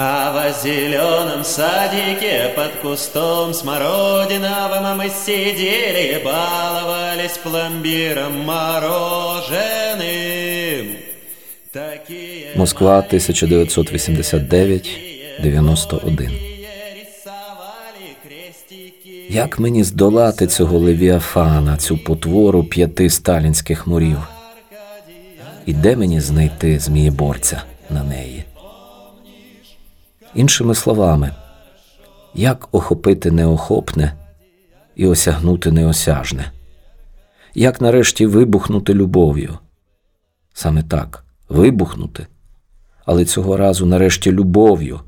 А в зеленом садике под кустом смородиновым мы сидели, баловались пломбиром мороженым. Такие Москва 1989-91 Як мені здолати цього левіафана, цю потвору п'яти сталінських мурів? І де мені знайти змієборця на неї? Іншими словами, як охопити неохопне і осягнути неосяжне? Як нарешті вибухнути любов'ю? Саме так, вибухнути, але цього разу нарешті любов'ю,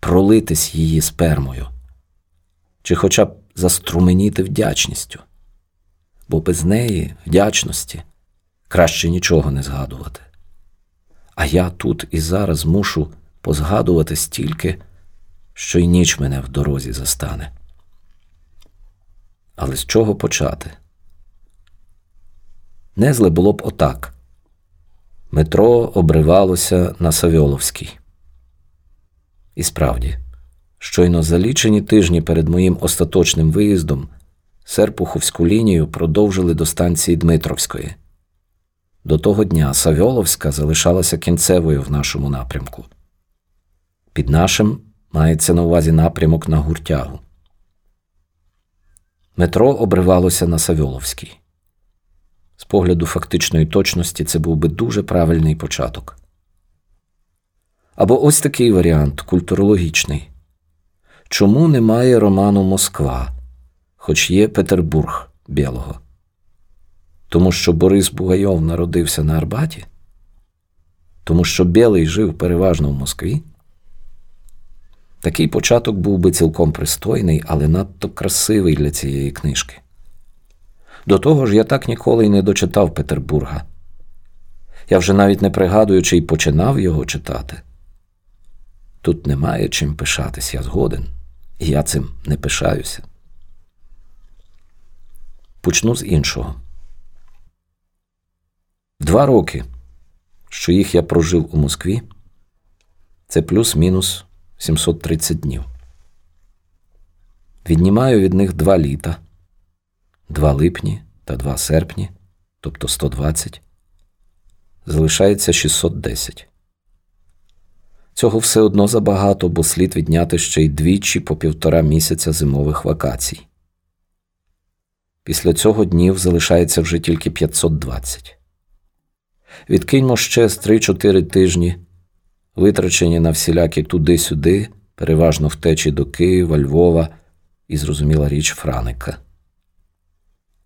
пролитись її спермою, чи хоча б заструменіти вдячністю, бо без неї, вдячності, краще нічого не згадувати. А я тут і зараз мушу позгадувати стільки, що й ніч мене в дорозі застане. Але з чого почати? Незле було б отак. Метро обривалося на Савьоловській. І справді, щойно за лічені тижні перед моїм остаточним виїздом Серпуховську лінію продовжили до станції Дмитровської. До того дня Савьоловська залишалася кінцевою в нашому напрямку. Під нашим мається на увазі напрямок на гуртягу. Метро обривалося на Савьоловській. З погляду фактичної точності, це був би дуже правильний початок. Або ось такий варіант культурологічний. Чому немає роману Москва, хоч є Петербург Білого? Тому що Борис Бугайов народився на Арбаті? Тому що Білий жив переважно в Москві? Такий початок був би цілком пристойний, але надто красивий для цієї книжки. До того ж, я так ніколи й не дочитав Петербурга. Я вже навіть не пригадую, чи й починав його читати. Тут немає чим пишатись, я згоден, і я цим не пишаюся. Почну з іншого. Два роки, що їх я прожив у Москві, це плюс-мінус 730 днів. Віднімаю від них два літа, два липні та два серпні, тобто 120, залишається 610. Цього все одно забагато, бо слід відняти ще й двічі по півтора місяця зимових вакацій. Після цього днів залишається вже тільки 520. Відкиньмо ще з 3-4 тижні витрачені на всілякі туди-сюди, переважно втечі до Києва, Львова і, зрозуміла річ, Франика.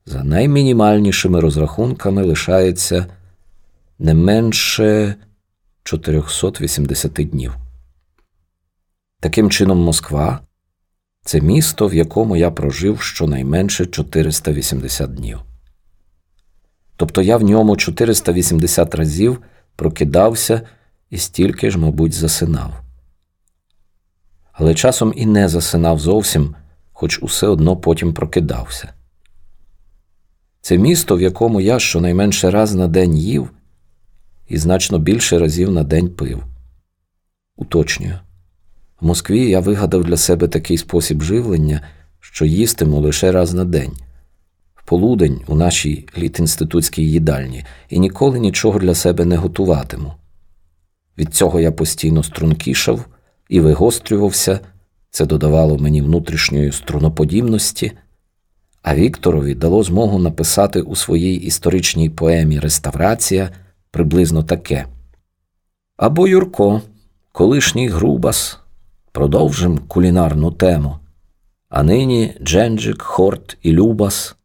За наймінімальнішими розрахунками лишається не менше 480 днів. Таким чином, Москва це місто, в якому я прожив щонайменше 480 днів. Тобто я в ньому 480 разів прокидався і стільки ж, мабуть, засинав. Але часом і не засинав зовсім, хоч усе одно потім прокидався. Це місто, в якому я щонайменше раз на день їв і значно більше разів на день пив. Уточнюю. В Москві я вигадав для себе такий спосіб живлення, що їстиму лише раз на день, в полудень у нашій літінститутській їдальні, і ніколи нічого для себе не готуватиму. Від цього я постійно стрункішав і вигострювався, це додавало мені внутрішньої струноподібності, а Вікторові дало змогу написати у своїй історичній поемі Реставрація приблизно таке. Або Юрко, колишній Грубас, продовжим кулінарну тему, а нині Дженджик, Хорт і Любас,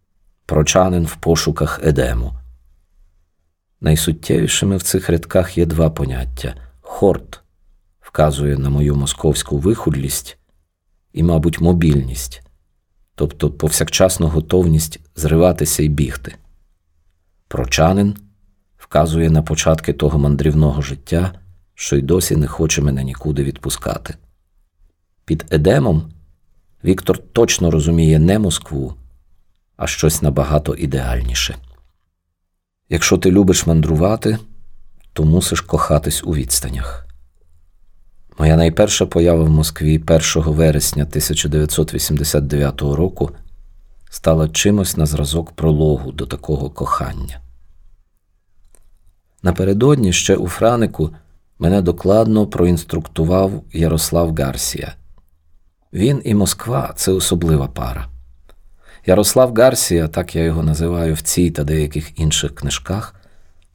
прочанин в пошуках Едему. Найсуттєвішими в цих рядках є два поняття хорт вказує на мою московську вихудлість і, мабуть, мобільність, тобто повсякчасну готовність зриватися і бігти. Прочанин вказує на початки того мандрівного життя, що й досі не хоче мене нікуди відпускати. Під Едемом Віктор точно розуміє не Москву, а щось набагато ідеальніше. Якщо ти любиш мандрувати, то мусиш кохатись у відстанях. Моя найперша поява в Москві 1 вересня 1989 року стала чимось на зразок прологу до такого кохання. Напередодні ще у Франику мене докладно проінструктував Ярослав Гарсія. Він і Москва це особлива пара. Ярослав Гарсія, так я його називаю в цій та деяких інших книжках,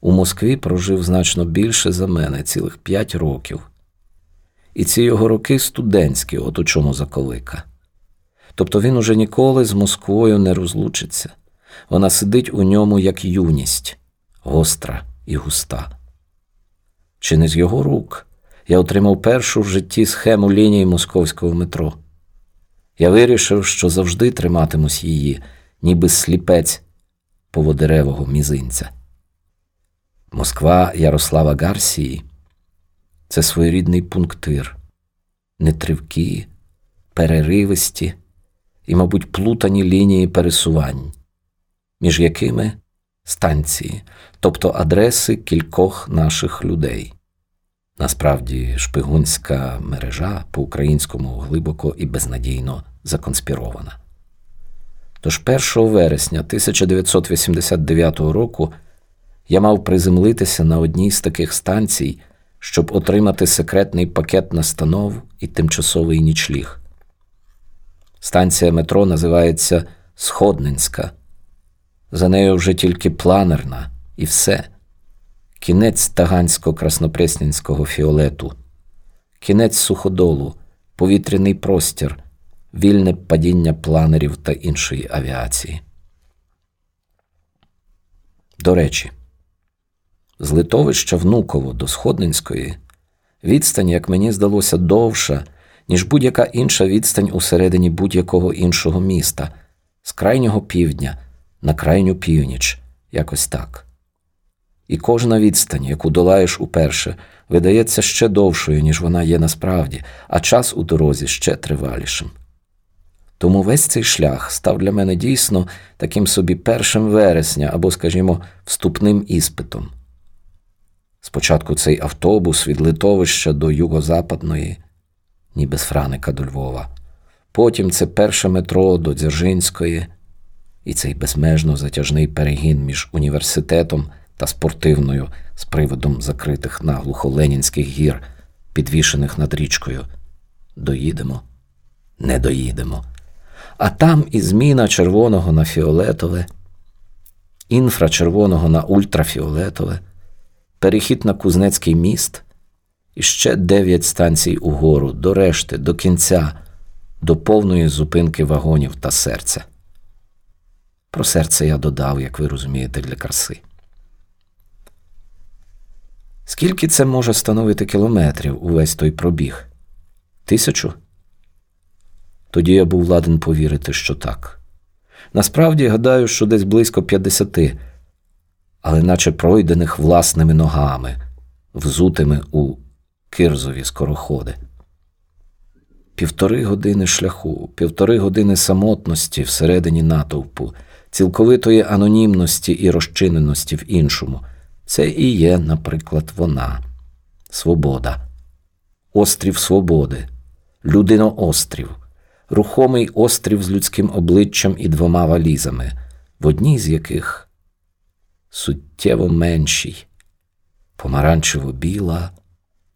у Москві прожив значно більше за мене цілих п'ять років. І ці його роки студентські, от у чому заковика. Тобто він уже ніколи з Москвою не розлучиться. Вона сидить у ньому як юність, гостра і густа. Чи не з його рук я отримав першу в житті схему лінії московського метро. Я вирішив, що завжди триматимусь її, ніби сліпець поводеревого мізинця. Москва Ярослава Гарсії це своєрідний пунктир, нетривкі, переривисті і, мабуть, плутані лінії пересувань, між якими станції, тобто адреси кількох наших людей. Насправді, шпигунська мережа по-українському глибоко і безнадійно законспірована. Тож 1 вересня 1989 року я мав приземлитися на одній з таких станцій, щоб отримати секретний пакет настанов і тимчасовий нічліг. Станція метро називається Сходненська. За нею вже тільки планерна і все. Кінець тагансько-краснопресненського фіолету, кінець суходолу, повітряний простір, вільне падіння планерів та іншої авіації. До речі, з литовища Внуково до Сходненської відстань, як мені здалося, довша, ніж будь-яка інша відстань усередині будь-якого іншого міста, з крайнього півдня на крайню північ, якось так. І кожна відстань, яку долаєш уперше, видається ще довшою, ніж вона є насправді, а час у дорозі ще тривалішим. Тому весь цей шлях став для мене дійсно таким собі першим вересня або, скажімо, вступним іспитом. Спочатку цей автобус від литовища до юго-западної, ніби з Франика до Львова, потім це перше метро до Дзержинської, і цей безмежно затяжний перегін між університетом та спортивною з приводом закритих наглухо Ленінських гір, підвішених над річкою. Доїдемо, не доїдемо. А там і зміна червоного на фіолетове, інфрачервоного на ультрафіолетове, перехід на Кузнецький міст і ще дев'ять станцій угору, до решти, до кінця, до повної зупинки вагонів та серця. Про серце я додав, як ви розумієте, для краси. Скільки це може становити кілометрів увесь той пробіг? Тисячу? Тоді я був ладен повірити, що так. Насправді гадаю, що десь близько 50, але наче пройдених власними ногами, взутими у кирзові скороходи. Півтори години шляху, півтори години самотності всередині натовпу, цілковитої анонімності і розчиненості в іншому. Це і є, наприклад, вона, свобода, острів свободи, людиноострів, рухомий острів з людським обличчям і двома валізами, в одній з яких суттєво меншій, помаранчево-біла,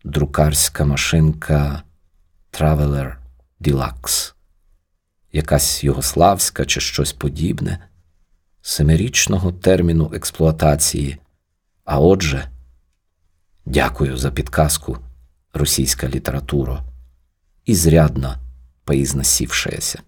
друкарська машинка Traveler Deluxe, якась югославська чи щось подібне, семирічного терміну експлуатації. А отже, дякую за підказку, російська література, ізрядно поизносившаяся.